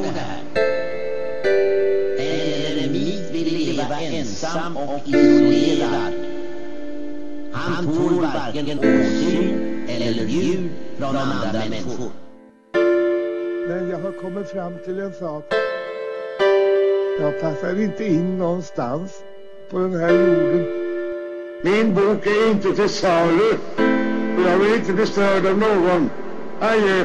det här. Ensam och isolerad. Han får varken åsyn eller ljud från andra människor. Men jag har kommit fram till en sak. Jag passar inte in någonstans på den här jorden. Min bok är inte till salu. Jag blir inte bestörd av någon. Adjö.